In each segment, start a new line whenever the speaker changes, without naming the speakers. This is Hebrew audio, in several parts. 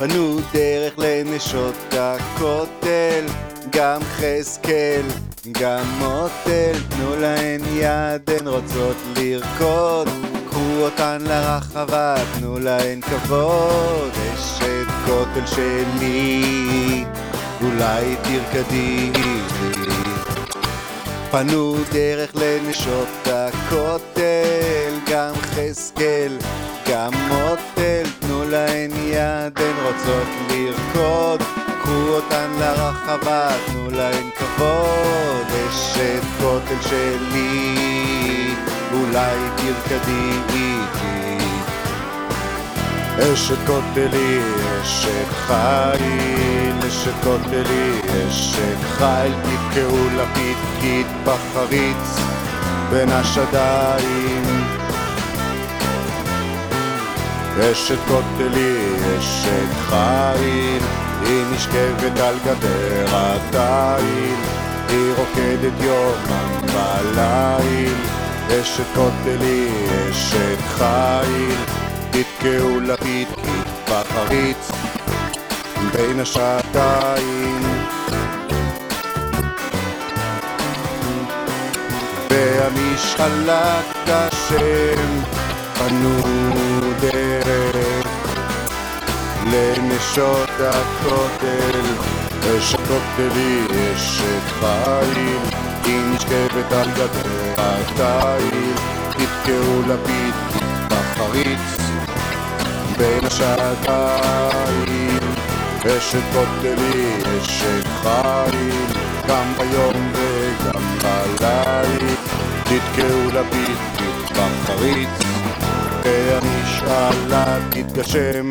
פנו דרך לנשות הכותל, גם חזקאל, גם מוטל, תנו להן יד, הן רוצות לרקוד, קחו אותן לרחבה, תנו להן כבוד, אשת כותל שלי, אולי תרקדי. פנו דרך לנשות הכותל, גם חזקאל, גם מוטל, להן יד, הן רוצות לרקוד, קחו אותן לרחבה, תנו להן כבוד, אשת כותל שלי, אולי תרקדי איתי. אשת כותלי, אשת חיל, אשת כותלי, אשת חיל, תתקעו לפיד פקיד בחריץ בין השדיים. אשת כותלי, אשת חיל, היא נשכבת על גדר התיל, היא רוקדת יומם בליל. אשת כותלי, אשת חיל, תתקעו לפיד בחריץ בין השעתיים והמשחלת השם פנו דרך לנשות הכותל אשת כותלי אשת חיל היא נשכבת על גדר התיל תתקעו לפיד בחריץ בין השעתיים אשת כותלי, אשת חיל גם ביום וגם בליל תתקעו לפיד בחריץ והמשאלה תתגשם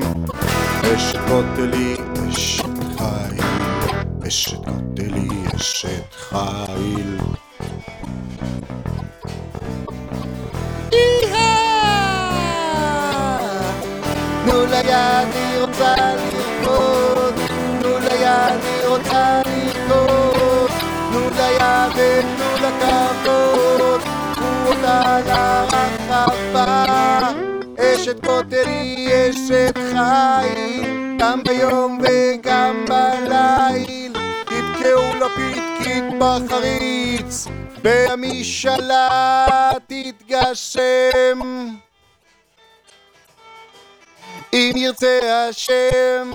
אשת כותלי, אשת חיל. אשת כותלי, אשת חיל.
תנו לה יד, היא רוצה לרקוד, תנו לה יד, היא רוצה לרקוד, תנו לה יד ותנו לה כבוד, קחו אותה לרחבה, אשת כותל היא אשת חיל, גם ביום וגם בליל, תתקעו לפיד קיד בחריץ, והמשאלה תתגשם. אם ירצה השם